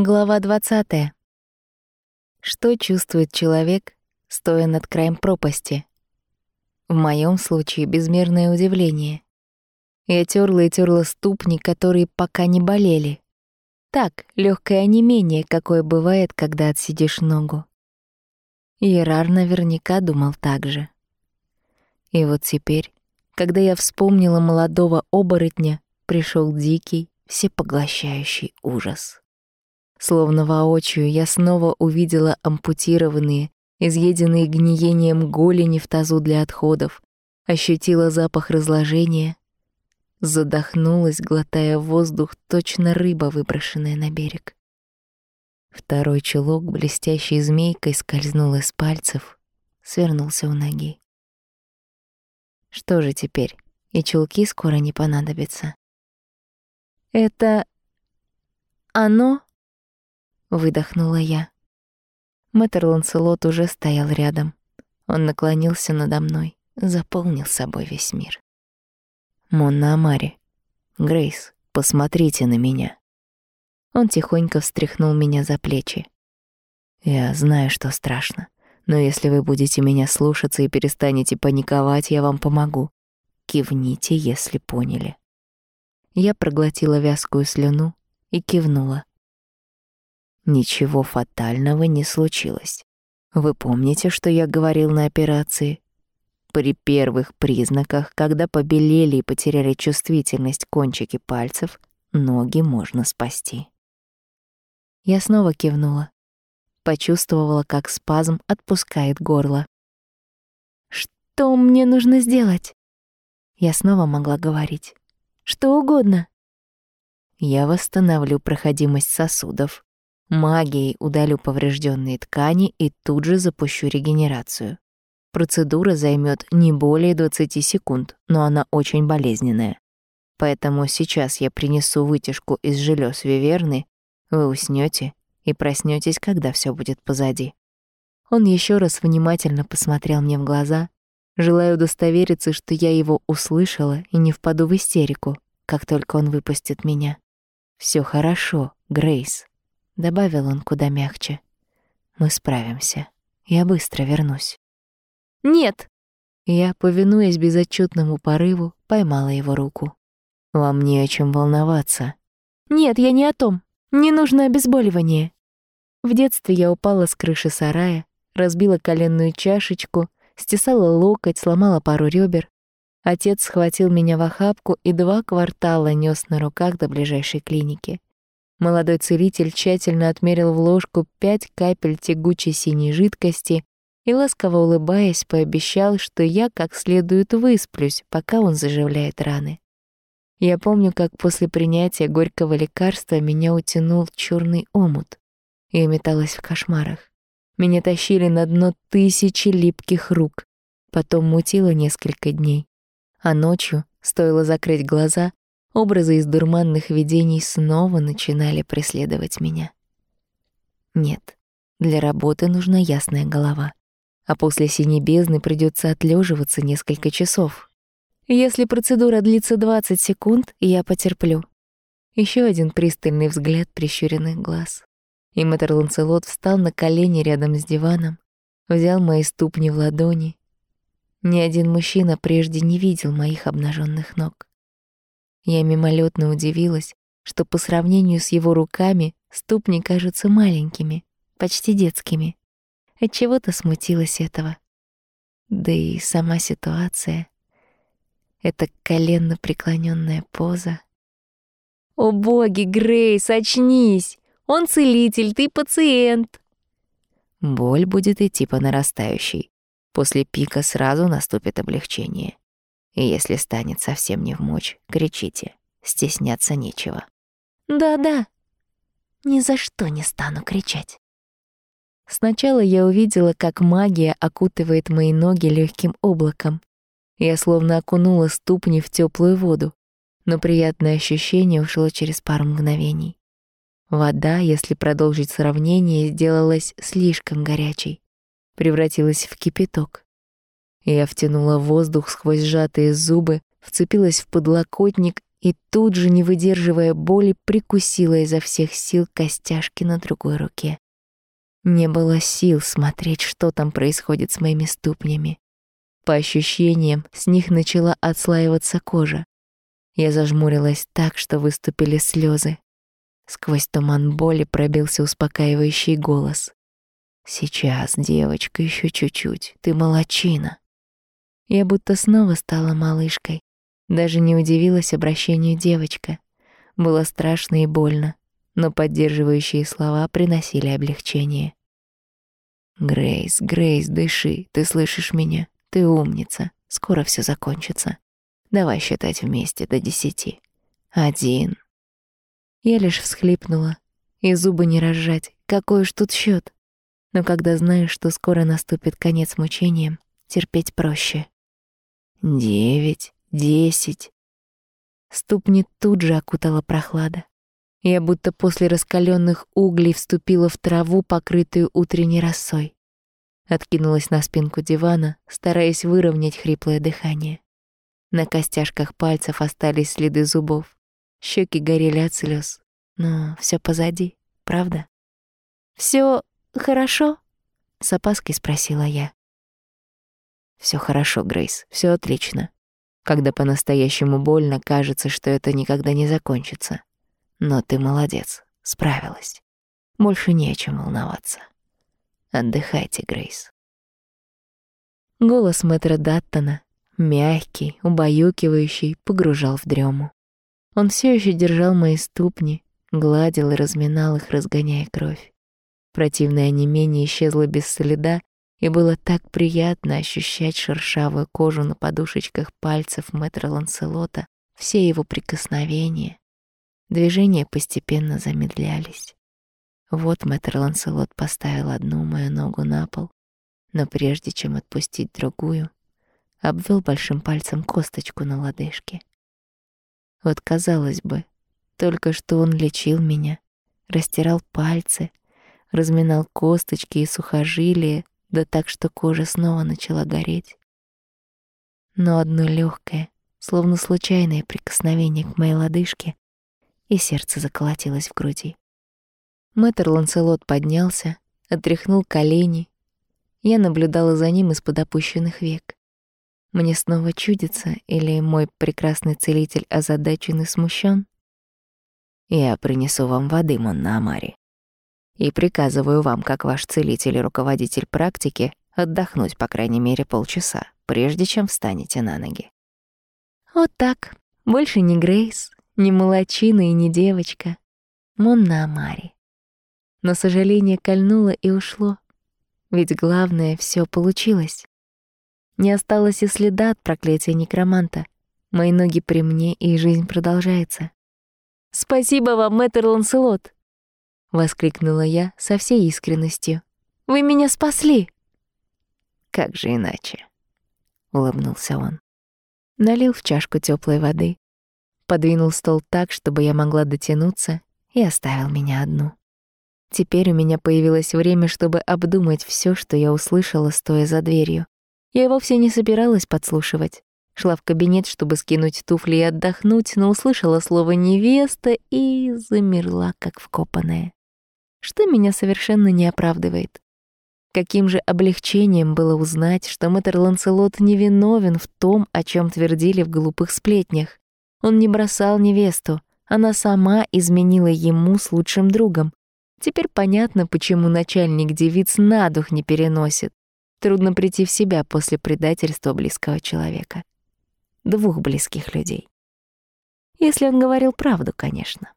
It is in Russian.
Глава 20. Что чувствует человек, стоя над краем пропасти? В моем случае безмерное удивление. Я терла и терла ступни, которые пока не болели. Так, легкое онемение, какое бывает, когда отсидишь ногу. Ерар наверняка думал так же. И вот теперь, когда я вспомнила молодого оборотня, пришел дикий, всепоглощающий ужас. Словно воочию я снова увидела ампутированные, изъеденные гниением голени в тазу для отходов, ощутила запах разложения, задохнулась, глотая воздух, точно рыба, выброшенная на берег. Второй чулок, блестящей змейкой, скользнул из пальцев, свернулся у ноги. Что же теперь? И чулки скоро не понадобятся. Это оно выдохнула я. Мэтр Ланселот уже стоял рядом. Он наклонился надо мной, заполнил собой весь мир. Монна Амари, Грейс, посмотрите на меня. Он тихонько встряхнул меня за плечи. Я знаю, что страшно, но если вы будете меня слушаться и перестанете паниковать, я вам помогу. Кивните, если поняли. Я проглотила вязкую слюну и кивнула. Ничего фатального не случилось. Вы помните, что я говорил на операции? При первых признаках, когда побелели и потеряли чувствительность кончики пальцев, ноги можно спасти. Я снова кивнула. Почувствовала, как спазм отпускает горло. «Что мне нужно сделать?» Я снова могла говорить. «Что угодно». Я восстановлю проходимость сосудов, Магией удалю поврежденные ткани и тут же запущу регенерацию. Процедура займет не более 20 секунд, но она очень болезненная. Поэтому сейчас я принесу вытяжку из желез виверны, вы уснете и проснетесь, когда все будет позади. Он еще раз внимательно посмотрел мне в глаза, желая удостовериться, что я его услышала и не впаду в истерику, как только он выпустит меня. Все хорошо, Грейс добавил он куда мягче. Мы справимся. Я быстро вернусь. Нет. Я, повинуясь безотчетному порыву, поймала его руку. Вам не о чем волноваться. Нет, я не о том. Не нужно обезболивание. В детстве я упала с крыши сарая, разбила коленную чашечку, стесала локоть, сломала пару ребер. Отец схватил меня в охапку и два квартала нес на руках до ближайшей клиники. Молодой целитель тщательно отмерил в ложку пять капель тягучей синей жидкости и, ласково улыбаясь, пообещал, что я как следует высплюсь, пока он заживляет раны. Я помню, как после принятия горького лекарства меня утянул черный омут. Я металась в кошмарах. Меня тащили на дно тысячи липких рук. Потом мутило несколько дней. А ночью, стоило закрыть глаза, Образы из дурманных видений снова начинали преследовать меня. Нет, для работы нужна ясная голова. А после синей бездны придется отлеживаться несколько часов. Если процедура длится 20 секунд, я потерплю. Еще один пристальный взгляд прищуренных глаз. И мэтр Ланцелот встал на колени рядом с диваном, взял мои ступни в ладони. Ни один мужчина прежде не видел моих обнаженных ног. Я мимолетно удивилась, что по сравнению с его руками ступни кажутся маленькими, почти детскими. Отчего-то смутилась этого. Да и сама ситуация. Эта коленно преклоненная поза. «О боги, Грейс, очнись! Он целитель, ты пациент!» Боль будет идти по нарастающей. После пика сразу наступит облегчение. И если станет совсем не в мочь, кричите. Стесняться нечего. Да-да. Ни за что не стану кричать. Сначала я увидела, как магия окутывает мои ноги легким облаком. Я словно окунула ступни в теплую воду, но приятное ощущение ушло через пару мгновений. Вода, если продолжить сравнение, сделалась слишком горячей, превратилась в кипяток. Я втянула воздух сквозь сжатые зубы, вцепилась в подлокотник и тут же, не выдерживая боли, прикусила изо всех сил костяшки на другой руке. Не было сил смотреть, что там происходит с моими ступнями. По ощущениям, с них начала отслаиваться кожа. Я зажмурилась так, что выступили слезы. Сквозь туман боли пробился успокаивающий голос. «Сейчас, девочка, еще чуть-чуть. Ты молочина». Я будто снова стала малышкой. Даже не удивилась обращению девочка. Было страшно и больно, но поддерживающие слова приносили облегчение. «Грейс, Грейс, дыши, ты слышишь меня? Ты умница, скоро все закончится. Давай считать вместе до десяти. Один». Я лишь всхлипнула, и зубы не разжать, какой уж тут счет. Но когда знаешь, что скоро наступит конец мучениям, терпеть проще. Девять, десять. Ступни тут же окутала прохлада. Я будто после раскаленных углей вступила в траву, покрытую утренней росой. Откинулась на спинку дивана, стараясь выровнять хриплое дыхание. На костяшках пальцев остались следы зубов. Щеки горели от слез. Но все позади, правда? Все хорошо? С опаской спросила я. Все хорошо, Грейс, все отлично. Когда по-настоящему больно, кажется, что это никогда не закончится. Но ты молодец, справилась. Больше не о чем волноваться. Отдыхайте, Грейс. Голос мэтра Даттона, мягкий, убаюкивающий, погружал в дрему. Он все еще держал мои ступни, гладил и разминал их, разгоняя кровь. Противное онемение исчезло без следа, и было так приятно ощущать шершавую кожу на подушечках пальцев мэтра Ланселота, все его прикосновения. Движения постепенно замедлялись. Вот мэтр Ланселот поставил одну мою ногу на пол, но прежде чем отпустить другую, обвел большим пальцем косточку на лодыжке. Вот, казалось бы, только что он лечил меня, растирал пальцы, разминал косточки и сухожилия, да так, что кожа снова начала гореть. Но одно легкое, словно случайное прикосновение к моей лодыжке, и сердце заколотилось в груди. Мэтр Ланселот поднялся, отряхнул колени. Я наблюдала за ним из-под опущенных век. Мне снова чудится, или мой прекрасный целитель озадачен и смущен? Я принесу вам воды, Монна Амари, и приказываю вам, как ваш целитель и руководитель практики, отдохнуть по крайней мере полчаса, прежде чем встанете на ноги. Вот так. Больше не Грейс, не молочина и не девочка. Монна Амари. Но сожаление кольнуло и ушло. Ведь главное, все получилось. Не осталось и следа от проклятия некроманта. Мои ноги при мне, и жизнь продолжается. «Спасибо вам, мэтр Ланселот!» — воскликнула я со всей искренностью. «Вы меня спасли!» «Как же иначе?» — улыбнулся он. Налил в чашку теплой воды, подвинул стол так, чтобы я могла дотянуться, и оставил меня одну. Теперь у меня появилось время, чтобы обдумать все, что я услышала, стоя за дверью. Я вовсе не собиралась подслушивать. Шла в кабинет, чтобы скинуть туфли и отдохнуть, но услышала слово «невеста» и замерла, как вкопанная что меня совершенно не оправдывает. Каким же облегчением было узнать, что мэтр Ланселот невиновен в том, о чем твердили в глупых сплетнях. Он не бросал невесту, она сама изменила ему с лучшим другом. Теперь понятно, почему начальник девиц на дух не переносит. Трудно прийти в себя после предательства близкого человека. Двух близких людей. Если он говорил правду, конечно.